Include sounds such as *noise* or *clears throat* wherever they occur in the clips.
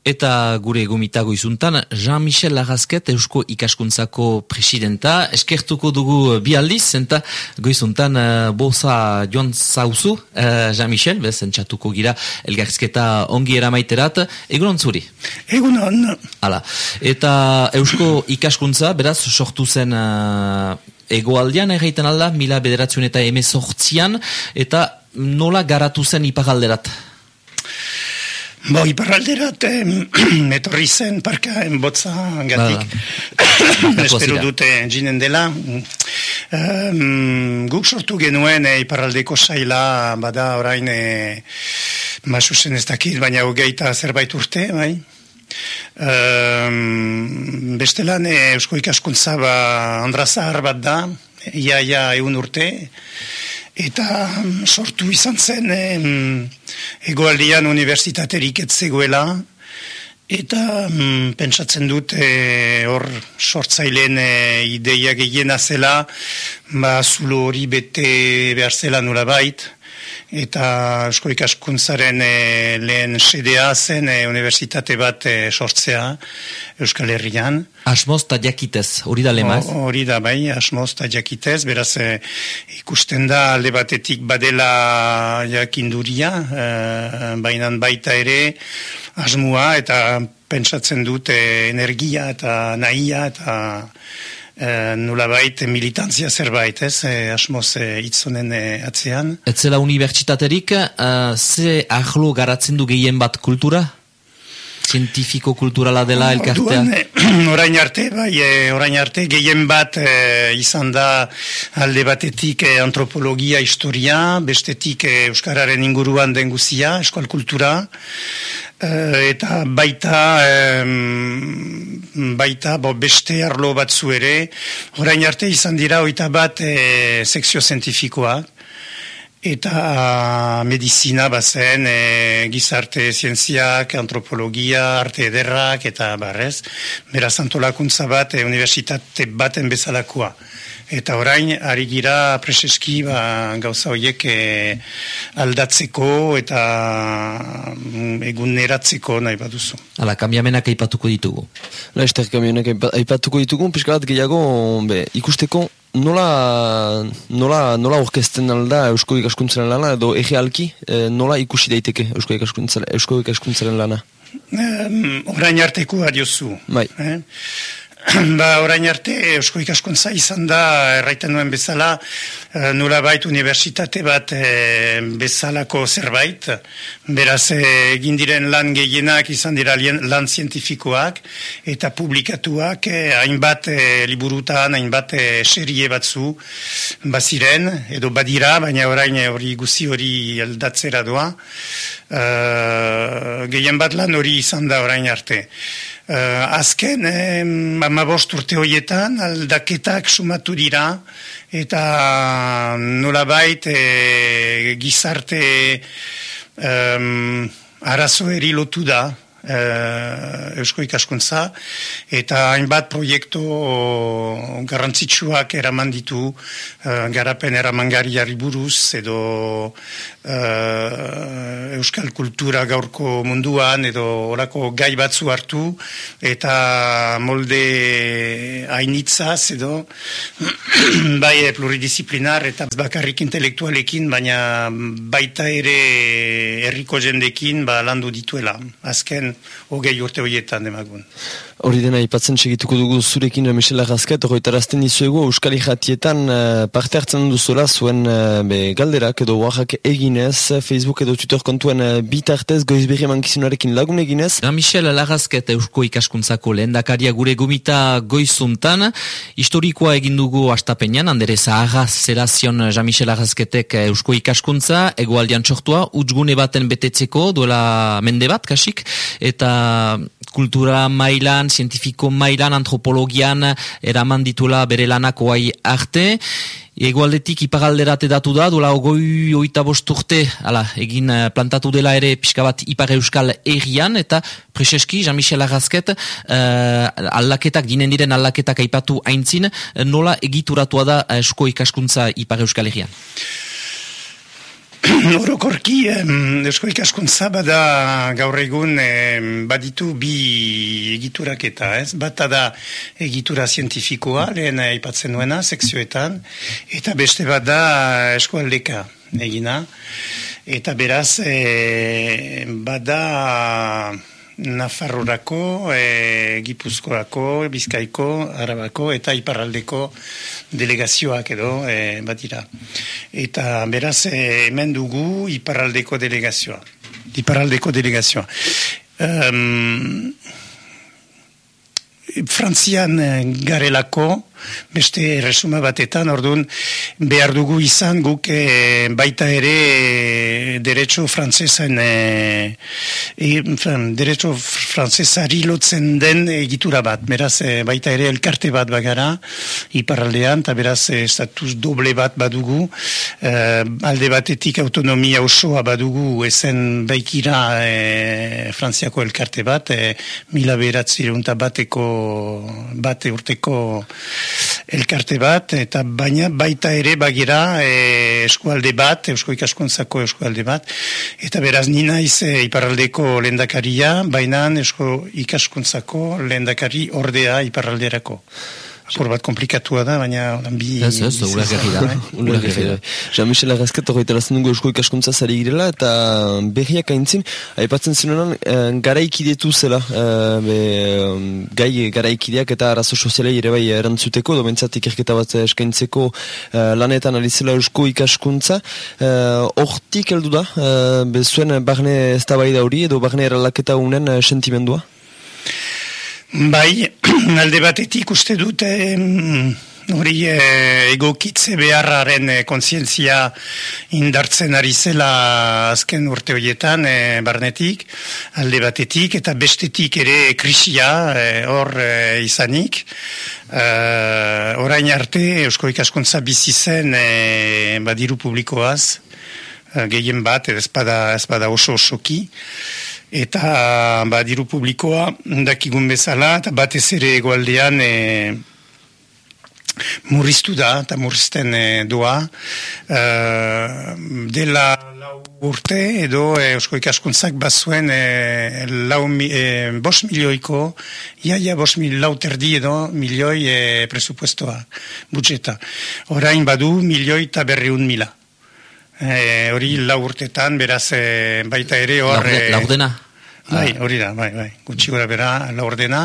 Eta gure gomitago izuntan, Jean-Michel Lagazket Eusko ikaskuntzako presidenta. Eskertuko dugu bi aldiz, zenta goizuntan uh, boza joan zauzu, uh, Jean-Michel, bez, entzatuko gira elgarzketa ongi eramaiterat. Egunon zuri? Egunon. Hala. Eta Eusko ikaskuntza, beraz, sortu zen uh, egoaldian, erraiten alda, mila bederatzen eta emezortzian, eta nola garatu zen ipagalderat? Bo, iparralderat *clears throat* etorri zen parka enbotza gatik. *coughs* Espero dute jinen dela. Um, guk sortu genuen e, iparraldeko saila bada orain e, masu zen ez dakit, baina hogeita zerbait urte, bai? Um, bestelan e, Eusko ikaskuntza ba, andrazahar bat da, iaia ia, egun urte, eta sortu izan zen em, egoaldian universitaterik etzegoela eta mm, pentsatzen dut e, hor sortzaileen e, ideia gehiena zela ba zulo hori bete behar zela nula bait eta Eusko ikaskuntzaren e, lehen sedea zen e, universitate bat e, sortzea Euskal Herrian. Asmoz eta jakitez, hori da lemaz? Hori da bai, asmoz eta jakitez, beraz e, ikusten da alde batetik badela jakinduria, e, bainan baita ere asmua eta pentsatzen dut energia eta nahia eta e, nula bait militantzia zerbait, ez, e, asmoz e, itzonen e, atzean. Etzela unibertsitaterik, uh, ze ahlo garatzen du gehien bat kultura? Zientifiko kulturala dela elkartea? *clears throat* orain arte, bai, orain arte, gehien bat izan da alde batetik antropologia, historia, bestetik Euskararen inguruan denguzia, eskual kultura, eta baita baita bo beste arlo batzu ere orain arte izan dira oita bat e, sekzio zientifikoa eta medizina bazen e, gizarte zientziak, antropologia, arte ederrak eta barrez beraz antolakuntza bat e, universitate baten bezalakoa Eta orain, ari gira preseski ba, gauza horiek e, aldatzeko eta mm, eguneratzeko nahi baduzu. Hala, kambiamenak aipatuko ditugu. La, ester, kambiamenak aipatuko ditugu, piskalat gehiago be, ikusteko nola, nola, nola orkesten alda Eusko ikaskuntzaren lana, edo ege alki, e, nola ikusi daiteke Eusko ikaskuntzaren lana? Um, orain arteko adiozu. Bai. Eh? *clears throat* ba, orain arte Eusko ikaskuntza izan da erraiten duen bezala e, nula bait universitate bat e, bezalako zerbait. Beraz eh, egin diren lan gehienak izan dira lan zientifikoak eta publikatuak hainbat e, liburutan hainbat e, serie batzu baziren edo badira baina orain hori guzi hori aldatzera doa. E, gehien bat lan hori izan da orain arte azken, eh, amabost urte horietan, aldaketak sumatu dira, eta nolabait eh, gizarte um, arazo lotu da, uh, Eusko ikaskuntza, eta hainbat proiektu garrantzitsuak eraman ditu, uh, garapen eramangariari buruz, edo uh, Euskal kultura gaurko munduan, edo orako gai batzu hartu, eta molde hainitzaz, edo *clears throat* bai pluridisciplinar, eta bakarrik intelektualekin, baina baita ere herriko jendekin ba, landu dituela. Azken hogei urte horietan demagun. Hori dena ipatzen segituko dugu zurekin Michel Arrasket, hori tarazten dizuegu Euskal Ijatietan uh, parte hartzen duzuela zuen uh, be, galderak edo oaxak eginez, Facebook edo Twitter kontuen bitartez goizberri mankizunarekin lagun eginez. Na Michel Arrasket Eusko ikaskuntzako lehen dakaria gure gomita goizuntan, historikoa egin dugu astapenean, andere zaharra zerazion Jean-Michel Arrasketek Eusko ikaskuntza, egoaldian txortua, utxgune baten betetzeko, duela mende bat, kasik, eta kultura mailan, zientifiko mailan, antropologian, eraman ditula bere lanak oai arte. Egoaldetik ipagalderat edatu da, dola ogoi oita bosturte, ala, egin eh, plantatu dela ere pixka bat ipar euskal egian, eta preseski, Jean-Michel Arrazket, uh, aldaketak, dinen diren aldaketak aipatu aintzin, nola egituratua da esko ikaskuntza ipar euskal egian? *clears throat* Orokorki, Eusko ikaskuntza bada gaur egun baditu bi egiturak eta ez. Bata da egitura zientifikoa, lehen aipatzen nuena, sekzioetan, eta beste bada eskualdeka egina. Eta beraz, e, bada Nafarrorako, e, Gipuzkoako, Bizkaiko, Arabako eta Iparraldeko delegazioak edo e, batira. Eta beraz e, hemen dugu Iparraldeko delegazioa. Iparraldeko delegazioa. Um, Frantzian garelako, beste resuma batetan, orduan behar dugu izan guk e, baita ere e, derecho frantzesan e, e, derecho frantzesari lotzen den egitura bat, beraz e, baita ere elkarte bat bagara iparraldean, eta beraz e, status doble bat badugu. E, alde batetik autonomia osoa badugu ezen baikira e, frantziako elkarte bat e, mila beratzi bateko bate urteko elkarte bat, eta baina baita ere bagira e, eskualde bat, eusko ikaskuntzako eskualde bat, eta beraz nina iz e, iparraldeko lendakaria, baina esko ikaskuntzako lendakari ordea iparralderako. Apur bat komplikatua da, baina bi... Ez, ez, ula gerri da. *laughs* Ula gerri da. Jean-Michel Arrasket horreta lazen dugu eusko ikaskuntza zari girela, eta berriak aintzin, haipatzen zinunan, eh, garaikidetu zela, eh, be, gai garaikideak eta arazo sozialei ere bai erantzuteko, do bentsat ikerketa bat eskaintzeko eh, lanetan alizela eusko ikaskuntza. Hortik heldu da, bezuen barne ez da bai da hori, edo barne eralaketa unen sentimendua? Bai, *clears throat* alde batetik uste dute hori e, egokitze beharraren e, kontzientzia indartzen ari zela azken urte horietan e, barnetik, alde batetik eta bestetik ere krisia hor izanik. E, orain arte Eusko ikaskuntza bizi zen e, badiru publikoaz, gehien bat, ez bada, ez bada oso osoki eta ba, diru publikoa dakigun bezala, eta batez ere egualdean e, murriztu da, eta murrizten e, doa. E, dela urte edo e, Eusko ikaskuntzak bazuen e, lau, e, bos milioiko, iaia bos mil, lau terdi edo milioi e, presupuestoa, budjeta. Orain badu milioi eta berriun mila. Eh, hori e, lau urtetan, beraz, e, baita ere hor... Laurdena? Bai, hori da, bai, bai, gutxi gora bera, laurdena.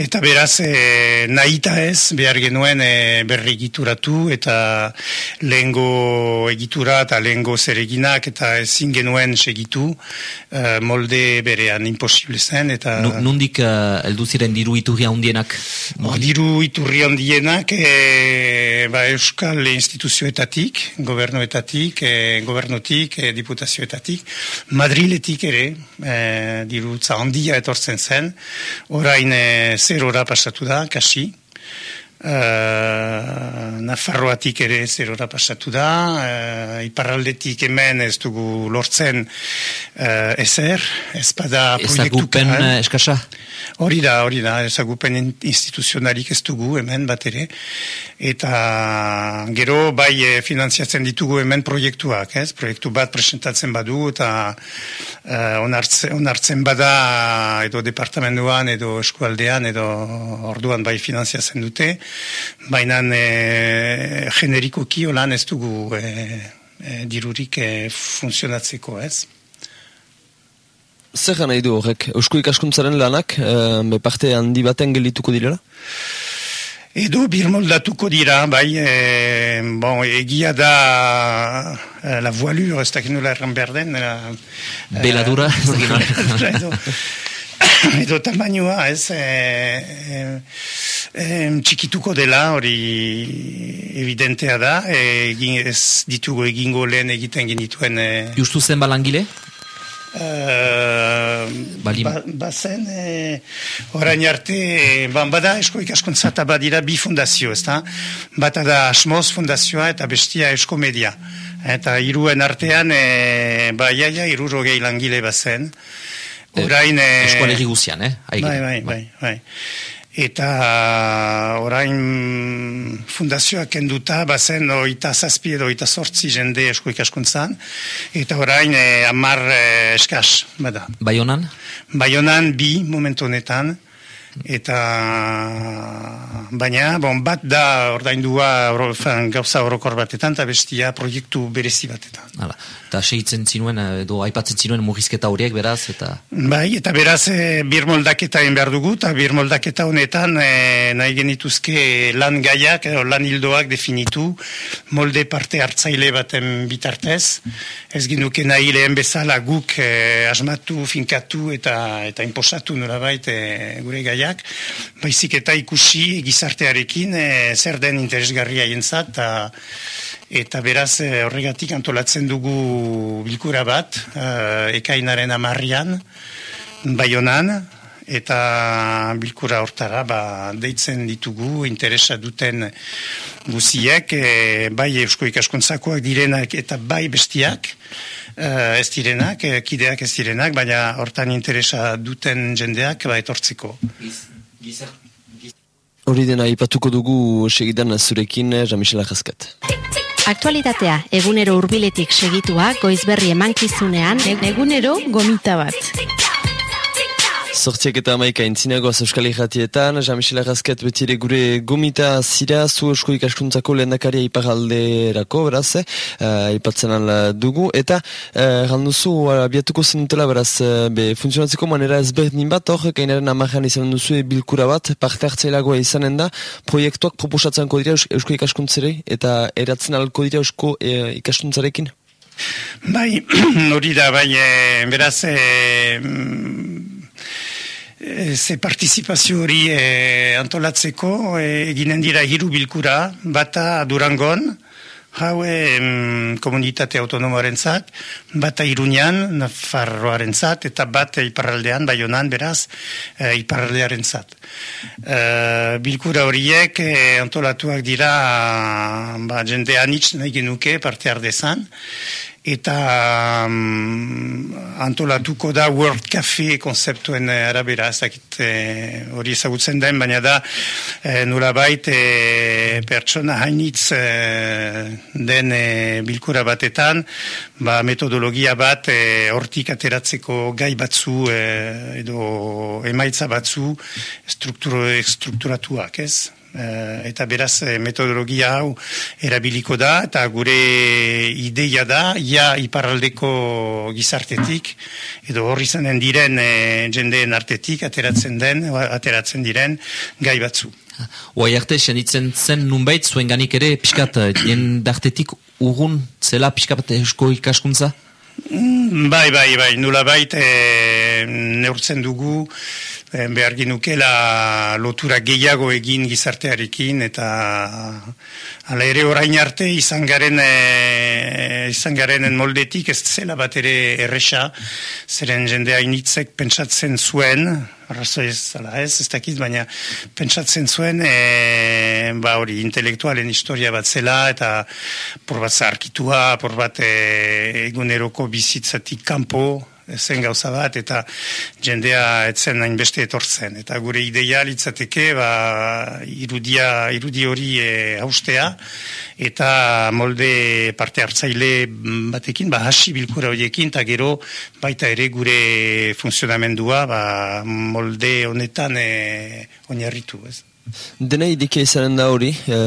Eta beraz, e, nahita ez, behar genuen e, berri egituratu, eta lehengo egitura eta lehengo zereginak, eta ezin genuen segitu, e, molde berean, imposible zen, eta... Nundik uh, eldu ziren diru iturri handienak? Oh, diru iturri handienak, e, ba, euskal instituzioetatik, gobernoetatik, e, gobernotik, e, diputazioetatik, Madriletik ere, e, dirutza handia etortzen zen, orain e, zerora pasatu da, kasi, Uh, Nafarroatik ere zerora pasatu da, uh, iparraldetik hemen ez dugu lortzen uh, ezer, ez bada. Ezagupen eskasa? Hori da, hori da, ezagupen instituzionalik ez dugu hemen bat ere, eta gero bai finanziatzen ditugu hemen proiektuak, ez? Proiektu bat presentatzen badu, eta uh, onartzen, onartzen bada edo departamentuan, edo eskualdean, edo orduan bai finanziatzen dute, baina e, generikoki holan ez dugu e, e, dirurik e, funtzionatzeko, ez? Zer nahi du horrek? Eusko ikaskuntzaren lanak, e, parte handi baten gelituko direla? Edo birmoldatuko dira, bai, e, bon, egia da la voilure, ez dakit nola erran behar den. Beladura, ez dakit *laughs* edo, edo tamainua, ez, e, e, txikituko dela, hori evidentea da, egin, ez ditugu egingo lehen egiten genituen. E, Justu zen balangile? Uh, ba, bazen e, orain arte e, ban bada esko ikaskuntza eta badira bi fundazio ez da bata da Asmoz fundazioa eta bestia esko media eta iruen artean e, ba iaia iruro langile bazen orain e, eskoan guzian eh? bai, bai, bai, bai. Eta orain fundazioak kenduta, bazen oita zazpi edo oita sortzi jende esko ikaskuntzan, eta orain e, amar e, eskaz, bada. Baionan? Baionan bi momentu honetan, eta baina bon, bat da ordaindua oro, gauza orokor batetan eta bestia proiektu berezi batetan. Hala, eta segitzen zinuen, edo aipatzen zinuen mugizketa horiek beraz, eta... Bai, eta beraz e, bir moldaketa behar dugu, eta bir moldaketa honetan e, nahi genituzke lan gaiak, edo lan hildoak definitu, molde parte hartzaile baten bitartez, ez ginuke nahi lehen bezala guk e, asmatu, finkatu eta eta imposatu nolabait e, gure gaiak, gaiak, baizik eta ikusi gizartearekin e, zer den interesgarria jentzat, eta, eta beraz e, horregatik antolatzen dugu bilkura bat, e, ekainaren amarrian, baionan, eta bilkura hortara ba, deitzen ditugu interesa duten guziek, e, bai eusko ikaskuntzakoak direnak eta bai bestiak, ez direnak, kideak ez direnak, baina hortan interesa duten jendeak ba etortziko. Hori dena ipatuko dugu segidan zurekin, Jean-Michel Arraskat. Aktualitatea, egunero hurbiletik segitua, goizberri emankizunean, egunero gomita bat. Zortziak eta amaika entzinagoaz Euskal Ejatietan, Jean-Michel Arrasket betire gure gomita zira zu Eusko ikaskuntzako lehendakaria iparalderako, beraz, uh, ipatzen ala dugu, eta uh, randuzu uh, abiatuko zenutela, beraz, uh, be, funtzionatzeko manera ezberdin bat, hor, kainaren amajan izan duzu bilkura bat, parte hartzailagoa izanen da, proiektuak proposatzen dira Eusko ikaskuntzere, eta eratzen alko dira Eusko uh, ikaskuntzarekin? Bai, *clears throat* hori da, bai, e, beraz, e, Eh, ze partizipazio hori e, antolatzeko e, eginen dira hiru bilkura, bata Durangon, hau e, komunitate autonomoaren zat, bata Iruñan, Nafarroaren zat, eta bat iparraldean, baionan beraz, e, iparraldearen zat. bilkura horiek antolatuak dira ba, jende anitz nahi genuke parte ardezan, eta um, antolatuko da World Cafe konzeptuen eh, arabera ezakit eh, hori ezagutzen den, baina da e, nula bait pertsona hainitz den bilkura batetan ba, metodologia bat hortik ateratzeko gai batzu edo emaitza batzu strukturatuak ez eta beraz eh, metodologia hau erabiliko da eta gure ideia da ja iparraldeko gizartetik edo horri zanen diren e, jendeen artetik ateratzen den ateratzen diren gai batzu Oai arte, senitzen zen nunbait zuen ganik ere piskat jendartetik urgun zela piskat esko ikaskuntza? Bai, bai, bai, nula bait e, neurtzen dugu Eh, behar ginukela lotura gehiago egin gizartearekin eta ala ere orain arte izan garen e, izan garenen moldetik ez zela bat ere erresa. Zeren jendea initzek pentsatzen zuen arrazo ez, ala ez, ez dakit, baina pentsatzen zuen e, ba hori intelektualen historia bat zela eta por bat zarkitua, por bat e, eguneroko bizitzatik kanpo zen gauza bat, eta jendea etzen nahin beste etortzen. Eta gure ideia litzateke, ba, irudia, irudi hori e, haustea, eta molde parte hartzaile batekin, ba, hasi bilkura horiekin, eta gero baita ere gure funtzionamendua, ba, molde honetan e, oinarritu, ez. Dena ideke izanen da hori, e,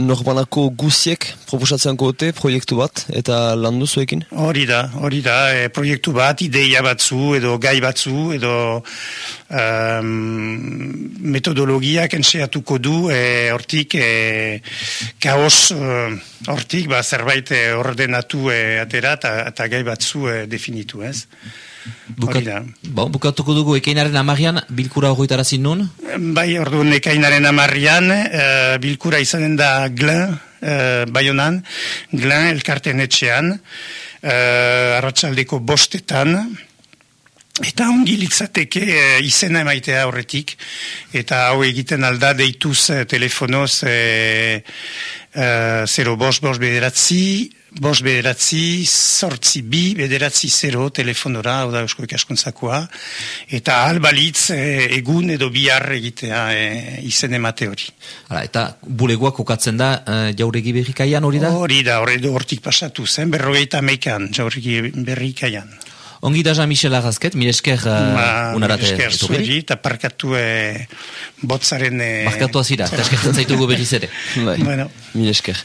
norbanako guziek proposatzen gote proiektu bat eta landu zuekin? Hori da, hori da, e, proiektu bat, ideia batzu edo gai batzu edo um, metodologiak entxeatuko du e, hortik e, kaos e, hortik ba, zerbait ordenatu e, atera eta gai batzu e, definitu ez. Bukat, bon, bukatuko dugu ekainaren amarrian, bilkura horretara nun? Bai, ordu ekainaren amarrian, uh, bilkura izanen da glen, uh, baionan, glen elkarten etxean, uh, arratsaldeko bostetan, eta ongi litzateke uh, izena emaitea horretik, eta hau egiten alda deituz telefonoz uh, uh, 0 bos bos bederatzi, Bos bederatzi, sortzi bi, bederatzi zero telefonora, hau da Eusko ikaskuntzakoa, eta albalitz e, egun edo bihar egitea e, izen emate hori. Hala, eta bulegoak kokatzen da e, jauregi berrikaian hori da? Hori da, hori da hortik pasatu zen, berrogeita meikan jauregi berrikaian. Ongi da Jean-Michel Arrazket, mire esker uh, unarate. Mire esker zuheri, eta parkatu e, botzaren... E, Barkatu azira, eta eskertzen zaitugu berriz ere. Bai, *laughs* bueno. mire esker.